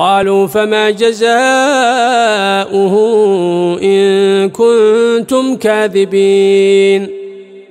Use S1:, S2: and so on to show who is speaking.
S1: قالوا فما جزاؤه إن كنتم كاذبين